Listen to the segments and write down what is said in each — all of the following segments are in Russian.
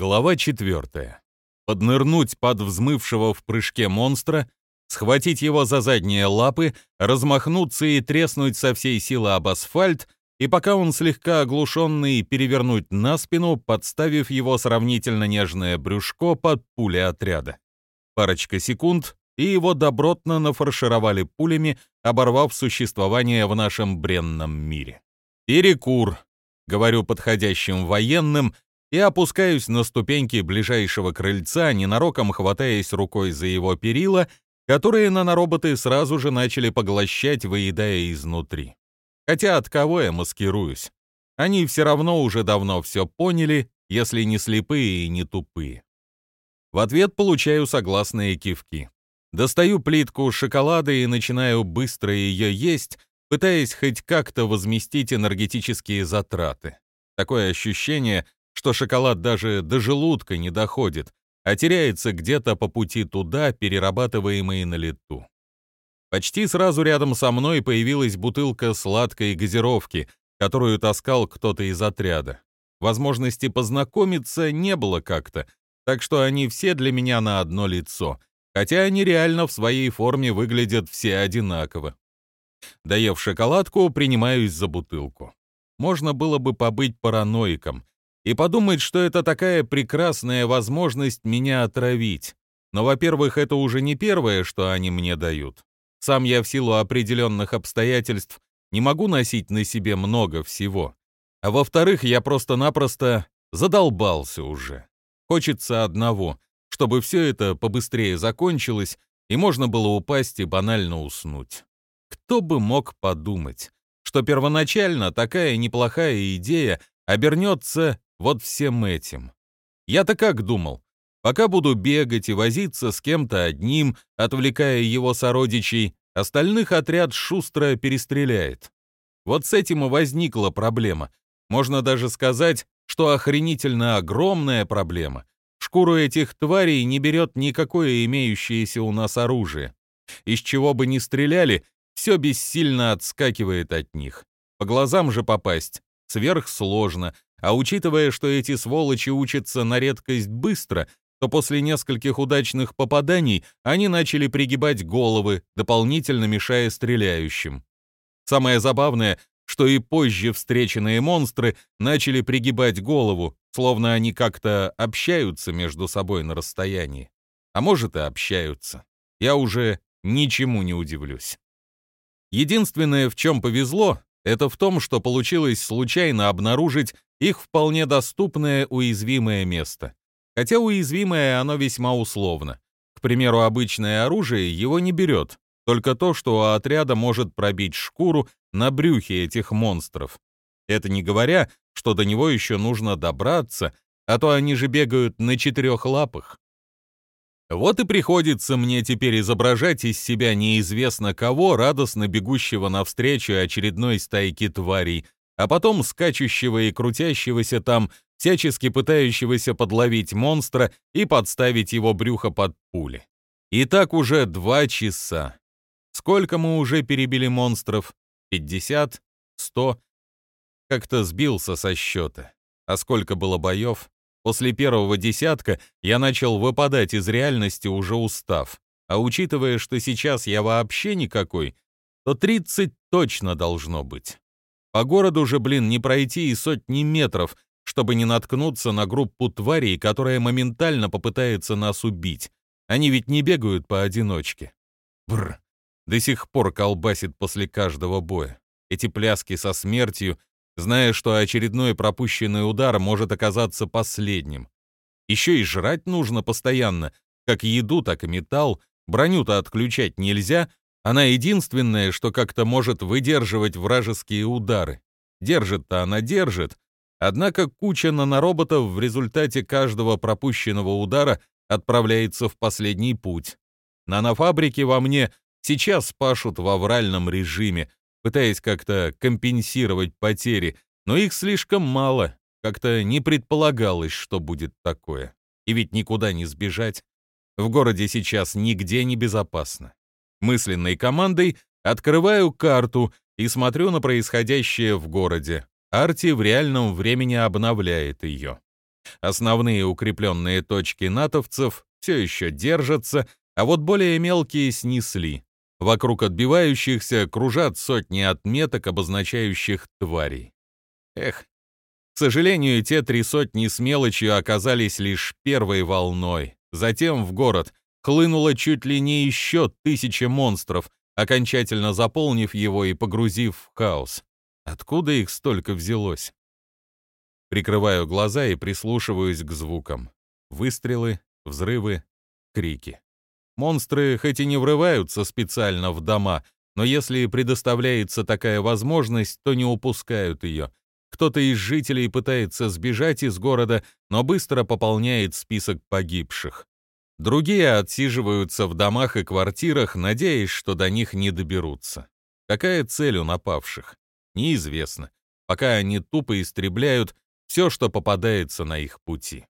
Глава четвертая. Поднырнуть под взмывшего в прыжке монстра, схватить его за задние лапы, размахнуться и треснуть со всей силы об асфальт, и пока он слегка оглушенный, перевернуть на спину, подставив его сравнительно нежное брюшко под пули отряда. Парочка секунд, и его добротно нафаршировали пулями, оборвав существование в нашем бренном мире. «Перекур», — говорю подходящим военным, и опускаюсь на ступеньки ближайшего крыльца, ненароком хватаясь рукой за его перила, которые нанороботы сразу же начали поглощать, выедая изнутри. Хотя от кого я маскируюсь? Они все равно уже давно все поняли, если не слепые и не тупые. В ответ получаю согласные кивки. Достаю плитку шоколада и начинаю быстро ее есть, пытаясь хоть как-то возместить энергетические затраты. Такое ощущение, что шоколад даже до желудка не доходит, а теряется где-то по пути туда, перерабатываемый на лету. Почти сразу рядом со мной появилась бутылка сладкой газировки, которую таскал кто-то из отряда. Возможности познакомиться не было как-то, так что они все для меня на одно лицо, хотя они реально в своей форме выглядят все одинаково. Доев шоколадку, принимаюсь за бутылку. Можно было бы побыть параноиком, и подумать, что это такая прекрасная возможность меня отравить. Но, во-первых, это уже не первое, что они мне дают. Сам я в силу определенных обстоятельств не могу носить на себе много всего. А во-вторых, я просто-напросто задолбался уже. Хочется одного, чтобы все это побыстрее закончилось, и можно было упасть и банально уснуть. Кто бы мог подумать, что первоначально такая неплохая идея обернется вот всем этим. Я-то как думал? Пока буду бегать и возиться с кем-то одним, отвлекая его сородичей, остальных отряд шустро перестреляет. Вот с этим и возникла проблема. Можно даже сказать, что охренительно огромная проблема. Шкуру этих тварей не берет никакое имеющееся у нас оружие. Из чего бы ни стреляли, все бессильно отскакивает от них. По глазам же попасть сверхсложно, а учитывая, что эти сволочи учатся на редкость быстро, то после нескольких удачных попаданий они начали пригибать головы, дополнительно мешая стреляющим. Самое забавное, что и позже встреченные монстры начали пригибать голову, словно они как-то общаются между собой на расстоянии. А может и общаются. Я уже ничему не удивлюсь. Единственное, в чем повезло, это в том, что получилось случайно обнаружить их вполне доступное уязвимое место. Хотя уязвимое оно весьма условно. К примеру, обычное оружие его не берет, только то, что у отряда может пробить шкуру на брюхе этих монстров. Это не говоря, что до него еще нужно добраться, а то они же бегают на четырех лапах. Вот и приходится мне теперь изображать из себя неизвестно кого, радостно бегущего навстречу очередной стайке тварей, а потом скачущего и крутящегося там, всячески пытающегося подловить монстра и подставить его брюхо под пули. И так уже два часа. Сколько мы уже перебили монстров? Пятьдесят? Сто? Как-то сбился со счета. А сколько было боев? После первого десятка я начал выпадать из реальности, уже устав. А учитывая, что сейчас я вообще никакой, то 30 точно должно быть. По городу же, блин, не пройти и сотни метров, чтобы не наткнуться на группу тварей, которая моментально попытается нас убить. Они ведь не бегают поодиночке. Бр. До сих пор колбасит после каждого боя. Эти пляски со смертью зная, что очередной пропущенный удар может оказаться последним. Еще и жрать нужно постоянно, как еду, так и металл, броню-то отключать нельзя, она единственная, что как-то может выдерживать вражеские удары. Держит-то она держит, однако куча нанороботов в результате каждого пропущенного удара отправляется в последний путь. Нанофабрики во мне сейчас пашут в авральном режиме, пытаясь как-то компенсировать потери, но их слишком мало, как-то не предполагалось, что будет такое. И ведь никуда не сбежать. В городе сейчас нигде не безопасно. Мысленной командой открываю карту и смотрю на происходящее в городе. Арти в реальном времени обновляет ее. Основные укрепленные точки натовцев все еще держатся, а вот более мелкие снесли. Вокруг отбивающихся кружат сотни отметок, обозначающих тварей. Эх, к сожалению, те три сотни с мелочью оказались лишь первой волной. Затем в город хлынуло чуть ли не еще тысяча монстров, окончательно заполнив его и погрузив в хаос. Откуда их столько взялось? Прикрываю глаза и прислушиваюсь к звукам. Выстрелы, взрывы, крики. Монстры хоть и не врываются специально в дома, но если предоставляется такая возможность, то не упускают ее. Кто-то из жителей пытается сбежать из города, но быстро пополняет список погибших. Другие отсиживаются в домах и квартирах, надеясь, что до них не доберутся. Какая цель у напавших? Неизвестно, пока они тупо истребляют все, что попадается на их пути.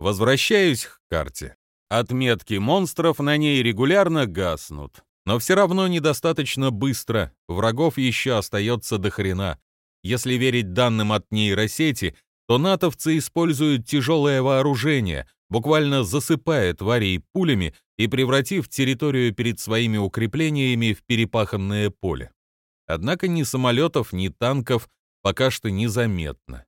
Возвращаюсь к карте. Отметки монстров на ней регулярно гаснут, но все равно недостаточно быстро, врагов еще остается до хрена. Если верить данным от нейросети, то натовцы используют тяжелое вооружение, буквально засыпая тварей пулями и превратив территорию перед своими укреплениями в перепаханное поле. Однако ни самолетов, ни танков пока что незаметно.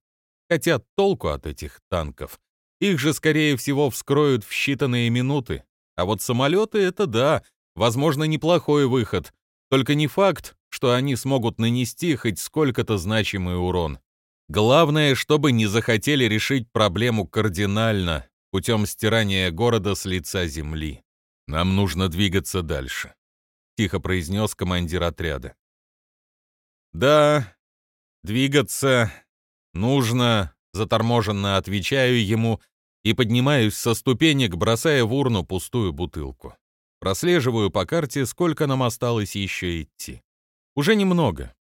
Хотя толку от этих танков. Их же, скорее всего, вскроют в считанные минуты. А вот самолеты — это да, возможно, неплохой выход. Только не факт, что они смогут нанести хоть сколько-то значимый урон. Главное, чтобы не захотели решить проблему кардинально, путем стирания города с лица земли. «Нам нужно двигаться дальше», — тихо произнес командир отряда. «Да, двигаться нужно», — заторможенно отвечаю ему и поднимаюсь со ступенек, бросая в урну пустую бутылку. Прослеживаю по карте, сколько нам осталось еще идти. Уже немного.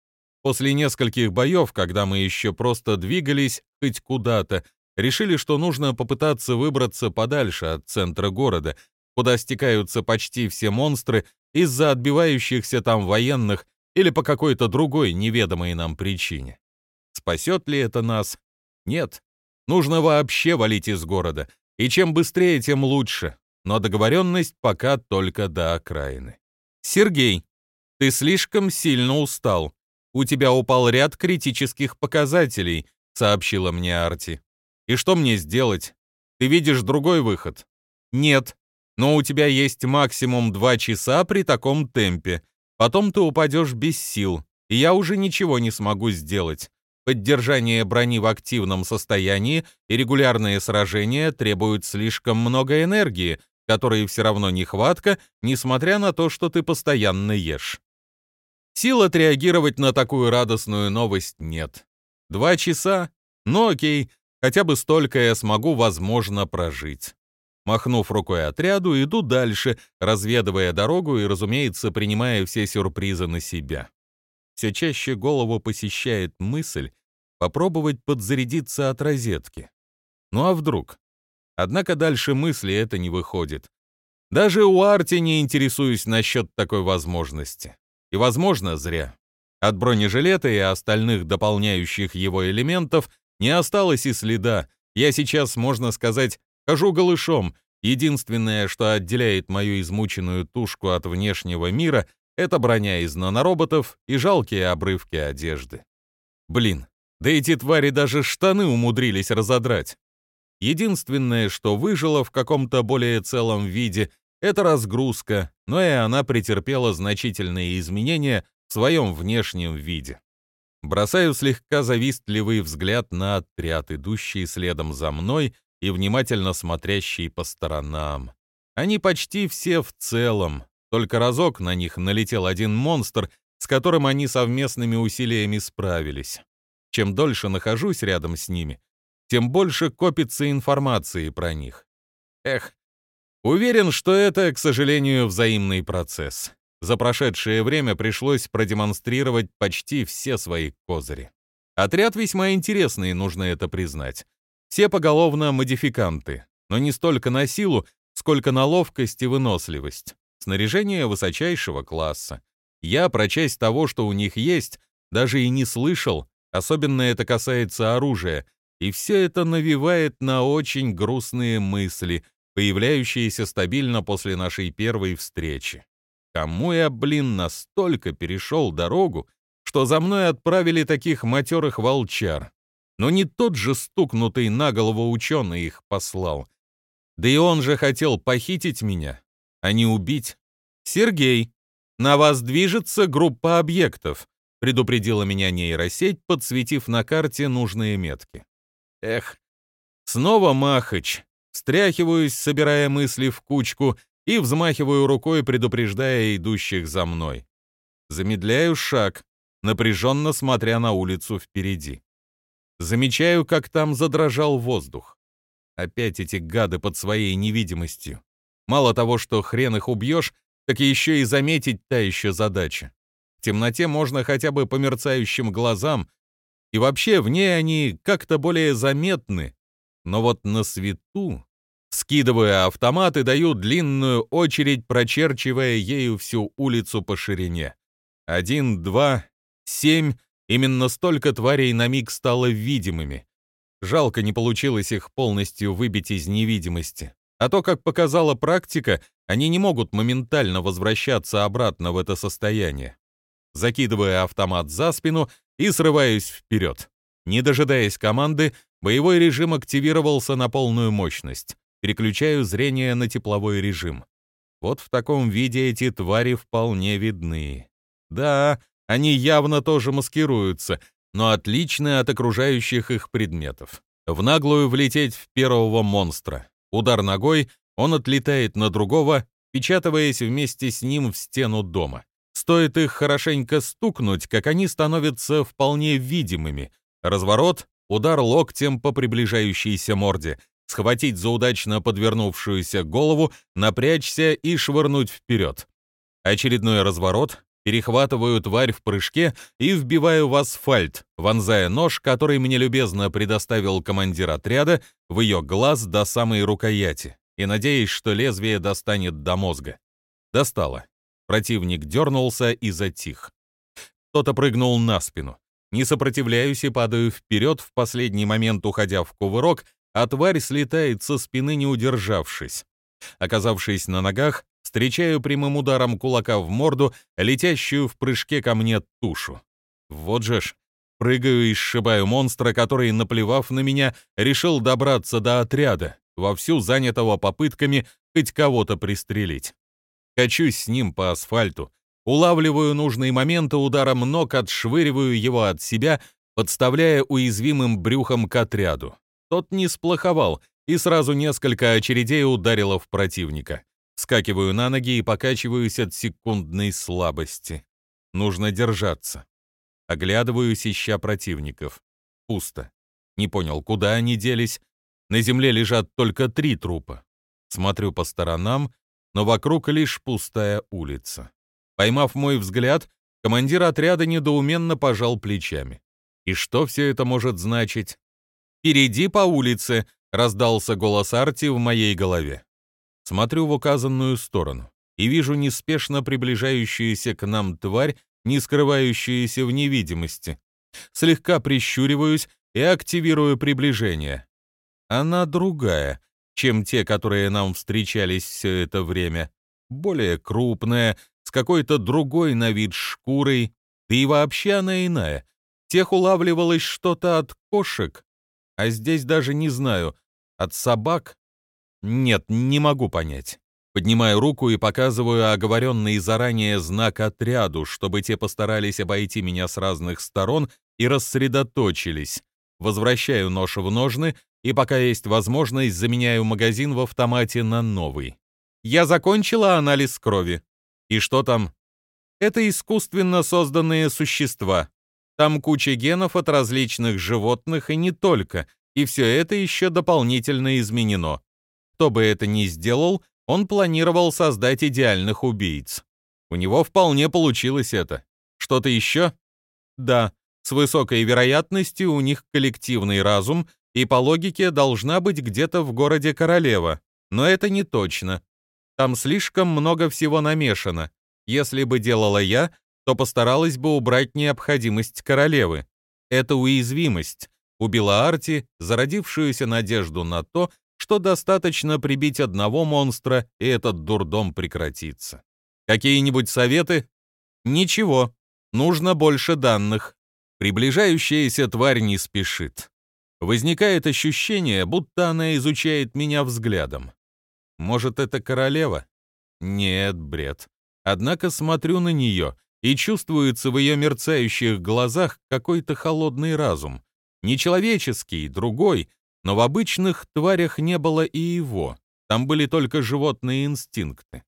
После нескольких боев, когда мы еще просто двигались хоть куда-то, решили, что нужно попытаться выбраться подальше от центра города, куда стекаются почти все монстры из-за отбивающихся там военных или по какой-то другой неведомой нам причине. Спасет ли это нас? Нет. Нужно вообще валить из города, и чем быстрее, тем лучше. Но договоренность пока только до окраины. Сергей, ты слишком сильно устал. «У тебя упал ряд критических показателей», — сообщила мне Арти. «И что мне сделать? Ты видишь другой выход?» «Нет, но у тебя есть максимум два часа при таком темпе. Потом ты упадешь без сил, и я уже ничего не смогу сделать. Поддержание брони в активном состоянии и регулярные сражения требуют слишком много энергии, которой все равно нехватка, несмотря на то, что ты постоянно ешь. Сил отреагировать на такую радостную новость нет. Два часа? Ну окей, хотя бы столько я смогу, возможно, прожить. Махнув рукой отряду, иду дальше, разведывая дорогу и, разумеется, принимая все сюрпризы на себя. Все чаще голову посещает мысль попробовать подзарядиться от розетки. Ну а вдруг? Однако дальше мысли это не выходит. Даже у Арти не интересуюсь насчет такой возможности. И, возможно, зря. От бронежилета и остальных дополняющих его элементов не осталось и следа. Я сейчас, можно сказать, хожу голышом. Единственное, что отделяет мою измученную тушку от внешнего мира, это броня из нанороботов и жалкие обрывки одежды. Блин, да эти твари даже штаны умудрились разодрать. Единственное, что выжило в каком-то более целом виде, это разгрузка, но и она претерпела значительные изменения в своем внешнем виде. Бросаю слегка завистливый взгляд на отряд, идущий следом за мной и внимательно смотрящий по сторонам. Они почти все в целом, только разок на них налетел один монстр, с которым они совместными усилиями справились. Чем дольше нахожусь рядом с ними, тем больше копится информации про них. Эх, Уверен, что это, к сожалению, взаимный процесс. За прошедшее время пришлось продемонстрировать почти все свои козыри. Отряд весьма интересный, нужно это признать. Все поголовно модификанты, но не столько на силу, сколько на ловкость и выносливость. Снаряжение высочайшего класса. Я про часть того, что у них есть, даже и не слышал, особенно это касается оружия, И все это навевает на очень грустные мысли, появляющиеся стабильно после нашей первой встречи. Кому я, блин, настолько перешел дорогу, что за мной отправили таких матерых волчар? Но не тот же стукнутый на голову ученый их послал. Да и он же хотел похитить меня, а не убить. «Сергей, на вас движется группа объектов», предупредила меня нейросеть, подсветив на карте нужные метки. Эх, снова Махач. Встряхиваюсь, собирая мысли в кучку, и взмахиваю рукой, предупреждая идущих за мной. Замедляю шаг, напряженно смотря на улицу впереди. Замечаю, как там задрожал воздух. Опять эти гады под своей невидимостью. Мало того, что хрен их убьешь, так еще и заметить та еще задача. В темноте можно хотя бы по мерцающим глазам, и вообще в ней они как-то более заметны. Но вот на свету, скидывая автоматы, даю длинную очередь, прочерчивая ею всю улицу по ширине. Один, два, семь, именно столько тварей на миг стало видимыми. Жалко, не получилось их полностью выбить из невидимости. А то, как показала практика, они не могут моментально возвращаться обратно в это состояние. Закидывая автомат за спину и срываюсь вперед. Не дожидаясь команды, боевой режим активировался на полную мощность. Переключаю зрение на тепловой режим. Вот в таком виде эти твари вполне видны. Да, они явно тоже маскируются, но отличны от окружающих их предметов. В наглую влететь в первого монстра. Удар ногой, он отлетает на другого, печатываясь вместе с ним в стену дома. Стоит их хорошенько стукнуть, как они становятся вполне видимыми. Разворот, удар локтем по приближающейся морде, схватить за удачно подвернувшуюся голову, напрячься и швырнуть вперед. Очередной разворот, перехватываю тварь в прыжке и вбиваю в асфальт, вонзая нож, который мне любезно предоставил командир отряда, в ее глаз до самой рукояти, и надеясь, что лезвие достанет до мозга. Достало. Противник дернулся и затих. Кто-то прыгнул на спину. Не сопротивляюсь и падаю вперед, в последний момент уходя в кувырок, а тварь слетает со спины, не удержавшись. Оказавшись на ногах, встречаю прямым ударом кулака в морду летящую в прыжке ко мне тушу. Вот же ж, прыгаю и сшибаю монстра, который, наплевав на меня, решил добраться до отряда, вовсю занятого попытками хоть кого-то пристрелить. Качусь с ним по асфальту, улавливаю нужные моменты ударом ног, отшвыриваю его от себя, подставляя уязвимым брюхом к отряду. Тот не сплоховал, и сразу несколько очередей ударило в противника. Скакиваю на ноги и покачиваюсь от секундной слабости. Нужно держаться. Оглядываюсь, ища противников. Пусто. Не понял, куда они делись. На земле лежат только три трупа. Смотрю по сторонам, но вокруг лишь пустая улица. Поймав мой взгляд, командир отряда недоуменно пожал плечами. И что все это может значить? «Впереди по улице!» — раздался голос Арти в моей голове. Смотрю в указанную сторону и вижу неспешно приближающуюся к нам тварь, не скрывающуюся в невидимости. Слегка прищуриваюсь и активирую приближение. Она другая, чем те, которые нам встречались все это время. Более крупная, с какой-то другой на вид шкурой, да и вообще она иная. Тех улавливалось что-то от кошек, а здесь даже не знаю, от собак? Нет, не могу понять. Поднимаю руку и показываю оговоренный заранее знак отряду, чтобы те постарались обойти меня с разных сторон и рассредоточились. Возвращаю нож в ножны и, пока есть возможность, заменяю магазин в автомате на новый. Я закончила анализ крови. И что там? Это искусственно созданные существа. Там куча генов от различных животных и не только, и все это еще дополнительно изменено. Кто бы это ни сделал, он планировал создать идеальных убийц. У него вполне получилось это. Что-то еще? Да, с высокой вероятностью у них коллективный разум, и по логике должна быть где-то в городе Королева. Но это не точно. Там слишком много всего намешано. Если бы делала я, то постаралась бы убрать необходимость королевы. Это уязвимость. убила Арти, зародившуюся надежду на то, что достаточно прибить одного монстра, и этот дурдом прекратится. Какие-нибудь советы? Ничего. Нужно больше данных. Приближающаяся тварь не спешит. Возникает ощущение, будто она изучает меня взглядом. Может, это королева? Нет, бред. Однако смотрю на нее, и чувствуется в ее мерцающих глазах какой-то холодный разум. Нечеловеческий, другой, но в обычных тварях не было и его. Там были только животные инстинкты.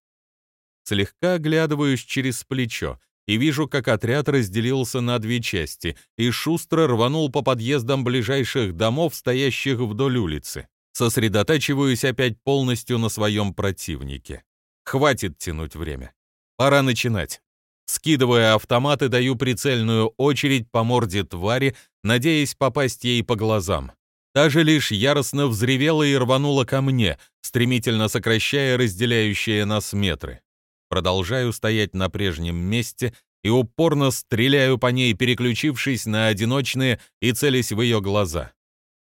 Слегка оглядываюсь через плечо и вижу, как отряд разделился на две части и шустро рванул по подъездам ближайших домов, стоящих вдоль улицы. Сосредотачиваюсь опять полностью на своем противнике. Хватит тянуть время. Пора начинать. Скидывая автомат и даю прицельную очередь по морде твари, надеясь попасть ей по глазам. Та же лишь яростно взревела и рванула ко мне, стремительно сокращая разделяющие нас метры. Продолжаю стоять на прежнем месте и упорно стреляю по ней, переключившись на одиночные и целясь в ее глаза.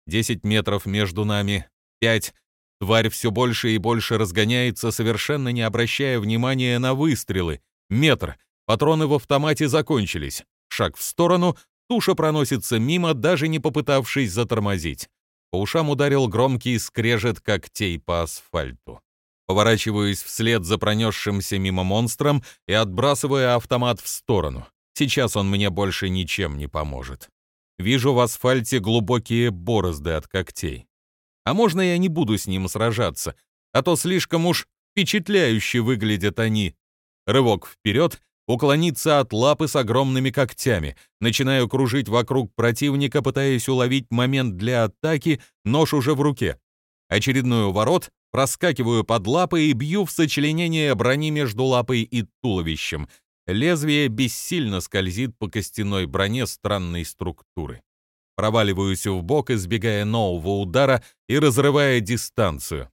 Десять метров между нами, пять. Тварь все больше и больше разгоняется, совершенно не обращая внимания на выстрелы. Метр. Патроны в автомате закончились. Шаг в сторону, туша проносится мимо, даже не попытавшись затормозить. По ушам ударил громкий скрежет когтей по асфальту. Поворачиваюсь вслед за пронесшимся мимо монстром и отбрасываю автомат в сторону. Сейчас он мне больше ничем не поможет. Вижу в асфальте глубокие борозды от когтей. А можно я не буду с ним сражаться, а то слишком уж впечатляюще выглядят они. Рывок вперед, уклониться от лапы с огромными когтями. Начинаю кружить вокруг противника, пытаясь уловить момент для атаки, нож уже в руке. Очередной уворот, проскакиваю под лапы и бью в сочленение брони между лапой и туловищем. Лезвие бессильно скользит по костяной броне странной структуры. Проваливаюсь в бок, избегая нового удара и разрывая дистанцию.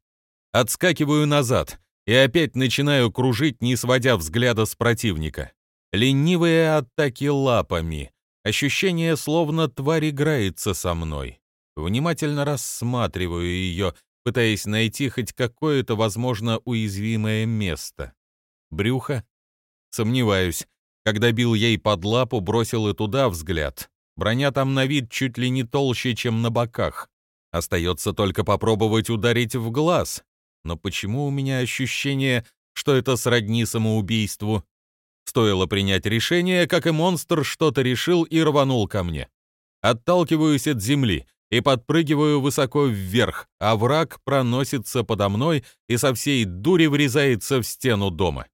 Отскакиваю назад и опять начинаю кружить, не сводя взгляда с противника. Ленивые атаки лапами. Ощущение, словно тварь играется со мной. Внимательно рассматриваю ее, пытаясь найти хоть какое-то, возможно, уязвимое место. Брюхо? Сомневаюсь. Когда бил ей под лапу, бросил и туда взгляд. Броня там на вид чуть ли не толще, чем на боках. Остается только попробовать ударить в глаз. Но почему у меня ощущение, что это сродни самоубийству? Стоило принять решение, как и монстр что-то решил и рванул ко мне. Отталкиваюсь от земли, и подпрыгиваю высоко вверх, а враг проносится подо мной и со всей дури врезается в стену дома.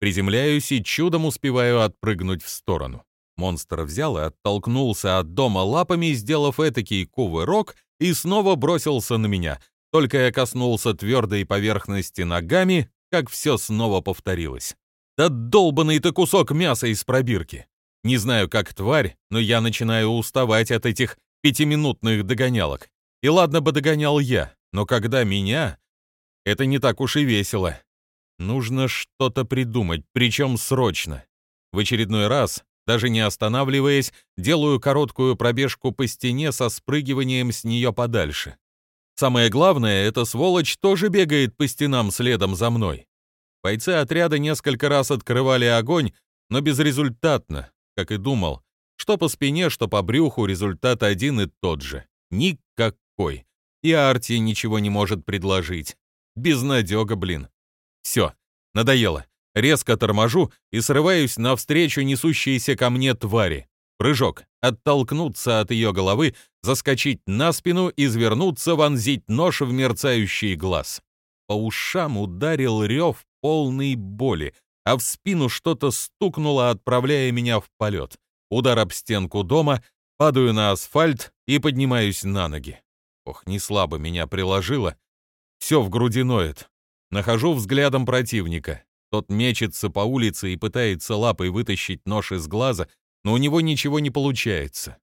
Приземляюсь и чудом успеваю отпрыгнуть в сторону. Монстр взял и оттолкнулся от дома лапами, сделав этакий кувырок, и снова бросился на меня. Только я коснулся твердой поверхности ногами, как все снова повторилось. Да долбанный ты кусок мяса из пробирки! Не знаю, как тварь, но я начинаю уставать от этих пятиминутных догонялок. И ладно бы догонял я, но когда меня... Это не так уж и весело. Нужно что-то придумать, причем срочно. В очередной раз, даже не останавливаясь, делаю короткую пробежку по стене со спрыгиванием с нее подальше. Самое главное, эта сволочь тоже бегает по стенам следом за мной. Бойцы отряда несколько раз открывали огонь, но безрезультатно, как и думал. Что по спине, что по брюху результат один и тот же. Никакой. И Арти ничего не может предложить. Безнадега, блин. Все, надоело. Резко торможу и срываюсь навстречу несущейся ко мне твари. Прыжок. Оттолкнуться от ее головы, заскочить на спину, извернуться, вонзить нож в мерцающий глаз. По ушам ударил рев полной боли, а в спину что-то стукнуло, отправляя меня в полет удар об стенку дома, падаю на асфальт и поднимаюсь на ноги. Ох, не слабо меня приложило. Все в груди ноет. Нахожу взглядом противника. Тот мечется по улице и пытается лапой вытащить нож из глаза, но у него ничего не получается.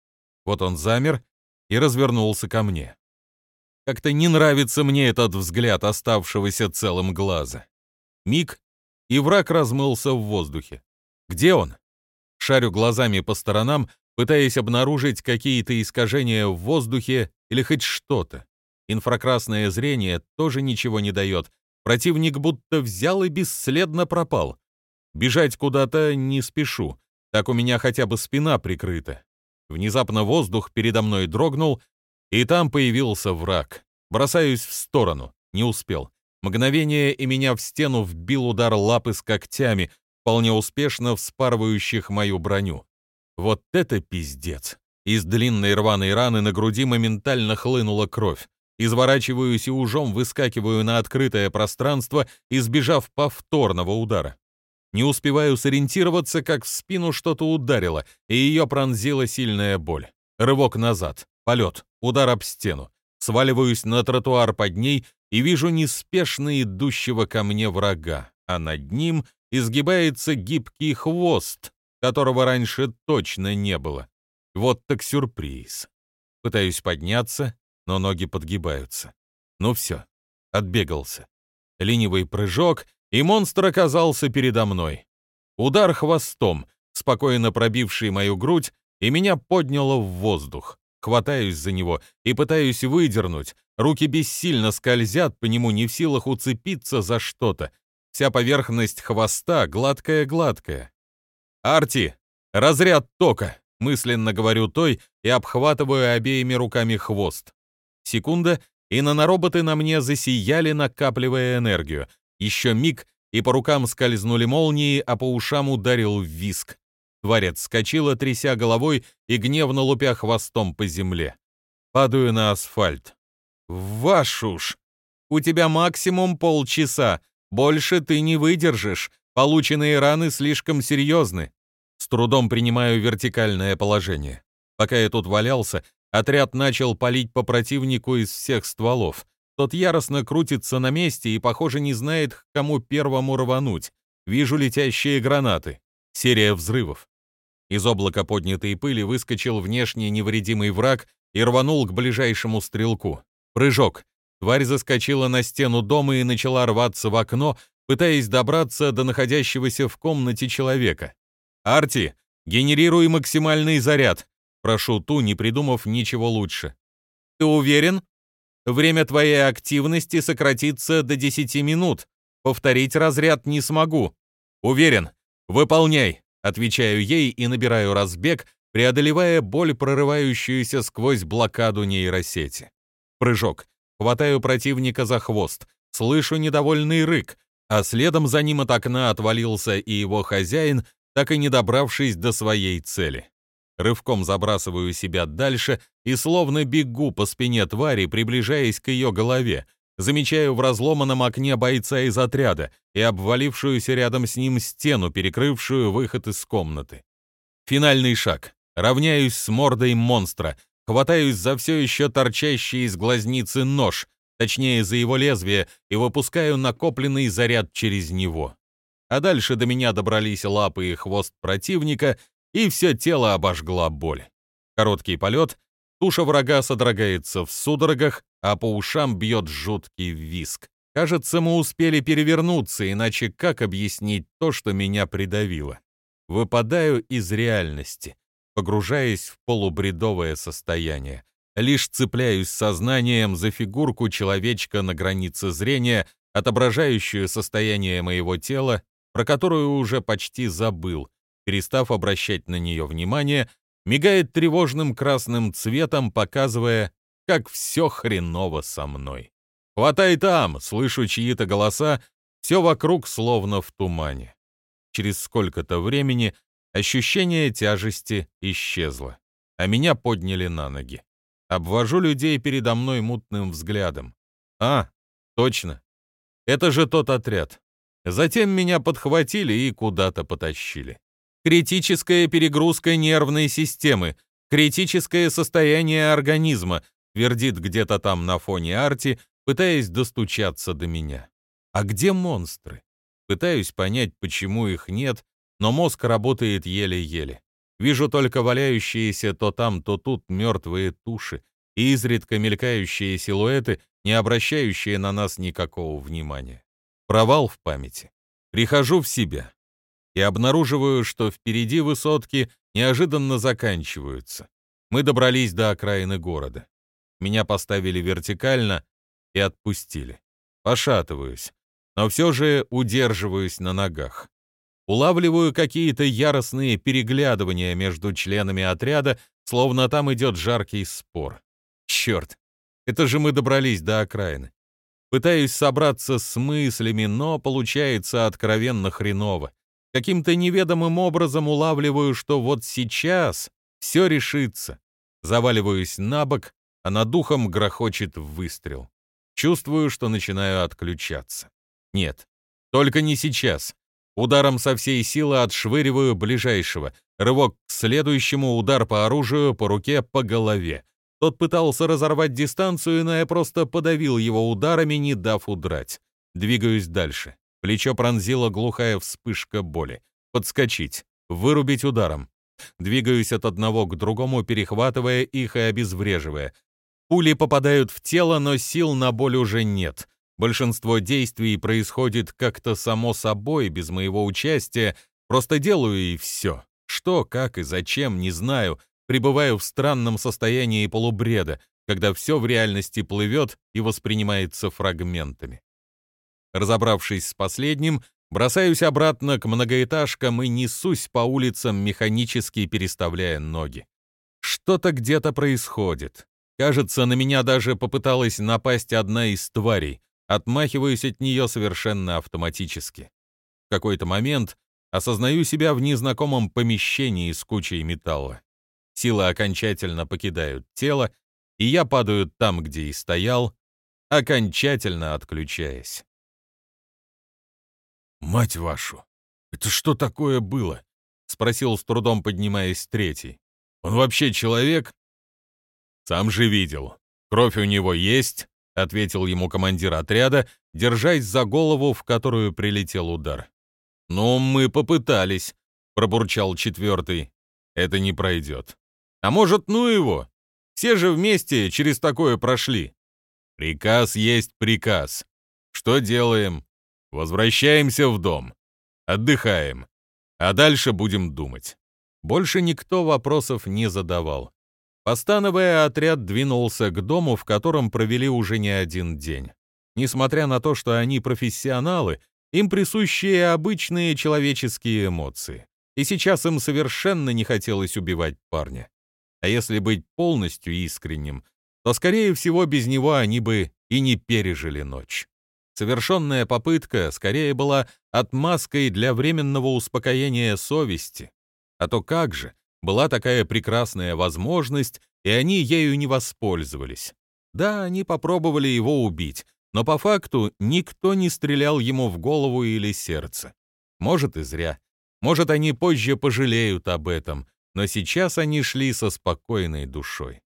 Вот он замер и развернулся ко мне. Как-то не нравится мне этот взгляд оставшегося целым глаза. Миг, и враг размылся в воздухе. Где он? Шарю глазами по сторонам, пытаясь обнаружить какие-то искажения в воздухе или хоть что-то. Инфракрасное зрение тоже ничего не дает. Противник будто взял и бесследно пропал. Бежать куда-то не спешу, так у меня хотя бы спина прикрыта. Внезапно воздух передо мной дрогнул, и там появился враг. Бросаюсь в сторону, не успел. Мгновение, и меня в стену вбил удар лапы с когтями, вполне успешно вспарывающих мою броню. Вот это пиздец! Из длинной рваной раны на груди моментально хлынула кровь. Изворачиваюсь и ужом выскакиваю на открытое пространство, избежав повторного удара. Не успеваю сориентироваться, как в спину что-то ударило, и ее пронзила сильная боль. Рывок назад, полет, удар об стену. Сваливаюсь на тротуар под ней и вижу неспешно идущего ко мне врага, а над ним изгибается гибкий хвост, которого раньше точно не было. Вот так сюрприз. Пытаюсь подняться, но ноги подгибаются. Ну все, отбегался. Ленивый прыжок, и монстр оказался передо мной. Удар хвостом, спокойно пробивший мою грудь, и меня подняло в воздух. Хватаюсь за него и пытаюсь выдернуть. Руки бессильно скользят по нему, не в силах уцепиться за что-то. Вся поверхность хвоста гладкая-гладкая. «Арти! Разряд тока!» — мысленно говорю той и обхватываю обеими руками хвост. Секунда, и нанороботы на мне засияли, накапливая энергию. Еще миг, и по рукам скользнули молнии, а по ушам ударил виск. Тварь отскочила, тряся головой и гневно лупя хвостом по земле. Падаю на асфальт. «Вашу ж! У тебя максимум полчаса. Больше ты не выдержишь. Полученные раны слишком серьезны». С трудом принимаю вертикальное положение. Пока я тут валялся, отряд начал палить по противнику из всех стволов. Тот яростно крутится на месте и, похоже, не знает, к кому первому рвануть. Вижу летящие гранаты. Серия взрывов. Из облака поднятой пыли выскочил внешний невредимый враг и рванул к ближайшему стрелку. Прыжок. Тварь заскочила на стену дома и начала рваться в окно, пытаясь добраться до находящегося в комнате человека. «Арти, генерируй максимальный заряд!» Прошу ту, не придумав ничего лучше. «Ты уверен?» Время твоей активности сократится до 10 минут. Повторить разряд не смогу. Уверен. Выполняй, отвечаю ей и набираю разбег, преодолевая боль, прорывающуюся сквозь блокаду нейросети. Прыжок. Хватаю противника за хвост. Слышу недовольный рык, а следом за ним от окна отвалился и его хозяин, так и не добравшись до своей цели. Рывком забрасываю себя дальше и словно бегу по спине твари, приближаясь к ее голове. Замечаю в разломанном окне бойца из отряда и обвалившуюся рядом с ним стену, перекрывшую выход из комнаты. Финальный шаг. Равняюсь с мордой монстра, хватаюсь за все еще торчащий из глазницы нож, точнее за его лезвие, и выпускаю накопленный заряд через него. А дальше до меня добрались лапы и хвост противника, и все тело обожгла боль. Короткий полет, туша врага содрогается в судорогах, а по ушам бьет жуткий виск. Кажется, мы успели перевернуться, иначе как объяснить то, что меня придавило? Выпадаю из реальности, погружаясь в полубредовое состояние. Лишь цепляюсь сознанием за фигурку человечка на границе зрения, отображающую состояние моего тела, про которую уже почти забыл, перестав обращать на нее внимание, мигает тревожным красным цветом, показывая, как все хреново со мной. «Хватай там!» — слышу чьи-то голоса, все вокруг словно в тумане. Через сколько-то времени ощущение тяжести исчезло, а меня подняли на ноги. Обвожу людей передо мной мутным взглядом. А, точно. Это же тот отряд. Затем меня подхватили и куда-то потащили. Критическая перегрузка нервной системы, критическое состояние организма, твердит где-то там на фоне арти, пытаясь достучаться до меня. А где монстры? Пытаюсь понять, почему их нет, но мозг работает еле-еле. Вижу только валяющиеся то там, то тут мертвые туши и изредка мелькающие силуэты, не обращающие на нас никакого внимания. Провал в памяти. Прихожу в себя и обнаруживаю, что впереди высотки неожиданно заканчиваются. Мы добрались до окраины города. Меня поставили вертикально и отпустили. Пошатываюсь, но все же удерживаюсь на ногах. Улавливаю какие-то яростные переглядывания между членами отряда, словно там идет жаркий спор. Черт, это же мы добрались до окраины. Пытаюсь собраться с мыслями, но получается откровенно хреново. Каким-то неведомым образом улавливаю, что вот сейчас все решится. Заваливаюсь на бок, а над духом грохочет выстрел. Чувствую, что начинаю отключаться. Нет, только не сейчас. Ударом со всей силы отшвыриваю ближайшего. Рывок к следующему, удар по оружию, по руке, по голове. Тот пытался разорвать дистанцию, но я просто подавил его ударами, не дав удрать. Двигаюсь дальше. Плечо пронзила глухая вспышка боли. Подскочить. Вырубить ударом. Двигаюсь от одного к другому, перехватывая их и обезвреживая. Пули попадают в тело, но сил на боль уже нет. Большинство действий происходит как-то само собой, без моего участия. Просто делаю и все. Что, как и зачем, не знаю. Пребываю в странном состоянии полубреда, когда все в реальности плывет и воспринимается фрагментами. Разобравшись с последним, бросаюсь обратно к многоэтажкам и несусь по улицам, механически переставляя ноги. Что-то где-то происходит. Кажется, на меня даже попыталась напасть одна из тварей. Отмахиваюсь от нее совершенно автоматически. В какой-то момент осознаю себя в незнакомом помещении с кучей металла. Силы окончательно покидают тело, и я падаю там, где и стоял, окончательно отключаясь. «Мать вашу! Это что такое было?» — спросил с трудом поднимаясь третий. «Он вообще человек?» «Сам же видел. Кровь у него есть, — ответил ему командир отряда, держась за голову, в которую прилетел удар. «Ну, мы попытались», — пробурчал четвертый. «Это не пройдет. А может, ну его? Все же вместе через такое прошли. Приказ есть приказ. Что делаем? Возвращаемся в дом. Отдыхаем. А дальше будем думать». Больше никто вопросов не задавал. Постановая, отряд двинулся к дому, в котором провели уже не один день. Несмотря на то, что они профессионалы, им присущи обычные человеческие эмоции. И сейчас им совершенно не хотелось убивать парня. А если быть полностью искренним, то, скорее всего, без него они бы и не пережили ночь. Совершенная попытка скорее была отмазкой для временного успокоения совести. А то как же, была такая прекрасная возможность, и они ею не воспользовались. Да, они попробовали его убить, но по факту никто не стрелял ему в голову или сердце. Может, и зря. Может, они позже пожалеют об этом, но сейчас они шли со спокойной душой.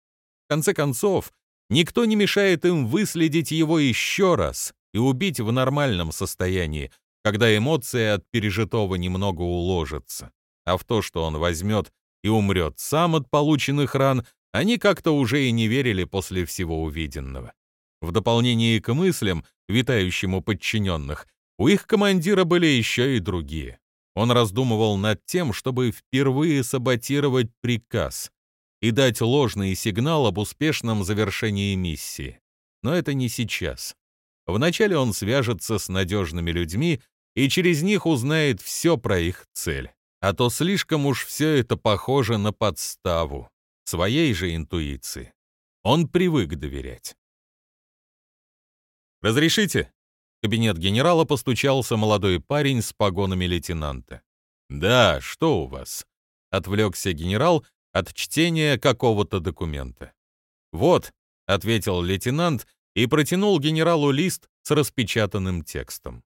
В конце концов, никто не мешает им выследить его еще раз и убить в нормальном состоянии, когда эмоции от пережитого немного уложатся. А в то, что он возьмет и умрет сам от полученных ран, они как-то уже и не верили после всего увиденного. В дополнение к мыслям, витающим у подчиненных, у их командира были еще и другие. Он раздумывал над тем, чтобы впервые саботировать приказ и дать ложный сигнал об успешном завершении миссии. Но это не сейчас. Вначале он свяжется с надежными людьми и через них узнает все про их цель а то слишком уж все это похоже на подставу, своей же интуиции. Он привык доверять. «Разрешите?» В кабинет генерала постучался молодой парень с погонами лейтенанта. «Да, что у вас?» — отвлекся генерал от чтения какого-то документа. «Вот», — ответил лейтенант и протянул генералу лист с распечатанным текстом.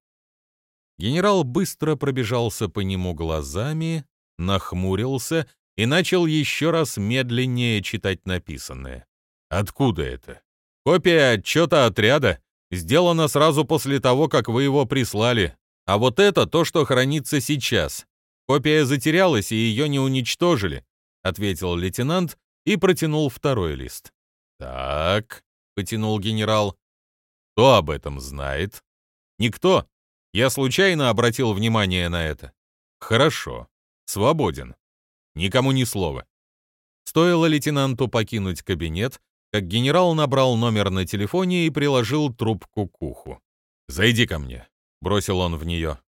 Генерал быстро пробежался по нему глазами, нахмурился и начал еще раз медленнее читать написанное. «Откуда это?» «Копия отчета отряда. Сделана сразу после того, как вы его прислали. А вот это то, что хранится сейчас. Копия затерялась, и ее не уничтожили», — ответил лейтенант и протянул второй лист. «Так», — потянул генерал. «Кто об этом знает?» «Никто», я случайно обратил внимание на это. Хорошо. Свободен. Никому ни слова. Стоило лейтенанту покинуть кабинет, как генерал набрал номер на телефоне и приложил трубку к уху. «Зайди ко мне», — бросил он в нее.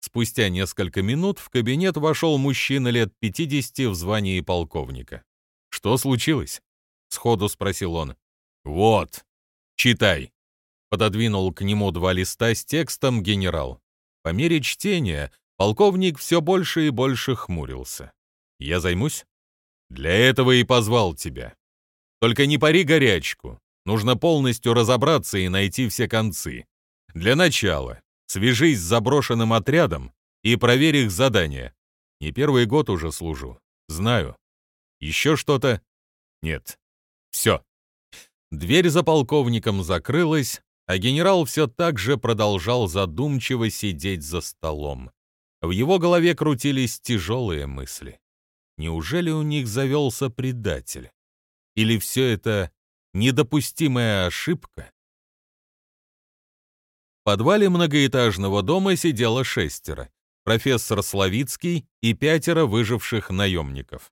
Спустя несколько минут в кабинет вошел мужчина лет 50 в звании полковника. «Что случилось?» — сходу спросил он. «Вот, читай», — пододвинул к нему два листа с текстом генерал. По мере чтения полковник все больше и больше хмурился. «Я займусь?» «Для этого и позвал тебя. Только не пари горячку. Нужно полностью разобраться и найти все концы. Для начала свяжись с заброшенным отрядом и проверь их задания. Не первый год уже служу. Знаю. Еще что-то? Нет. Все. Дверь за полковником закрылась, а генерал все так же продолжал задумчиво сидеть за столом. В его голове крутились тяжелые мысли. Неужели у них завелся предатель? Или все это недопустимая ошибка? В подвале многоэтажного дома сидело шестеро. Профессор Славицкий и пятеро выживших наемников.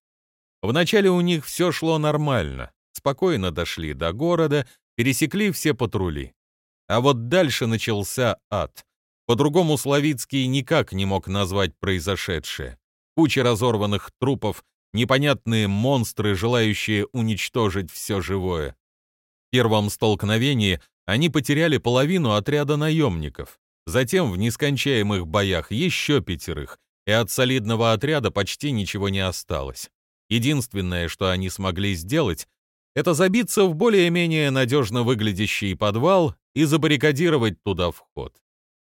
Вначале у них все шло нормально. Спокойно дошли до города, пересекли все патрули. А вот дальше начался ад. По-другому Славицкий никак не мог назвать произошедшее. Куча разорванных трупов, непонятные монстры, желающие уничтожить все живое. В первом столкновении они потеряли половину отряда наемников. Затем в нескончаемых боях еще пятерых, и от солидного отряда почти ничего не осталось. Единственное, что они смогли сделать, это забиться в более-менее надежно выглядящий подвал и забаррикадировать туда вход.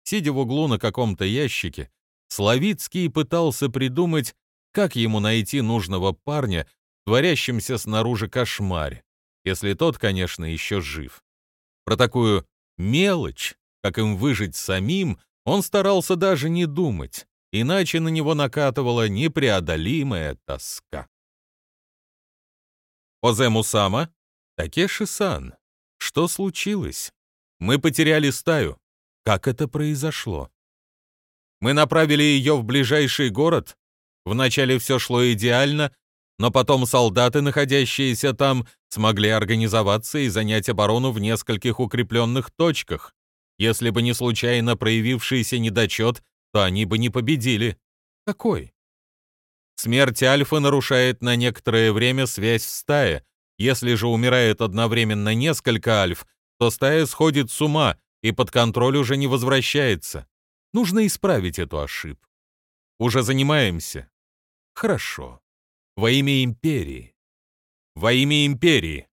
Сидя в углу на каком-то ящике, Славицкий пытался придумать, как ему найти нужного парня в творящемся снаружи кошмаре, если тот, конечно, еще жив. Про такую мелочь, как им выжить самим, он старался даже не думать, иначе на него накатывала непреодолимая тоска. Озему-сама? Такеши-сан, что случилось? Мы потеряли стаю. Как это произошло? Мы направили ее в ближайший город. Вначале все шло идеально, но потом солдаты, находящиеся там, смогли организоваться и занять оборону в нескольких укрепленных точках. Если бы не случайно проявившийся недочет, то они бы не победили. Какой? Смерть Альфа нарушает на некоторое время связь в стае. Если же умирает одновременно несколько Альф, то стая сходит с ума и под контроль уже не возвращается. Нужно исправить эту ошибку. Уже занимаемся? Хорошо. Во имя империи. Во имя империи.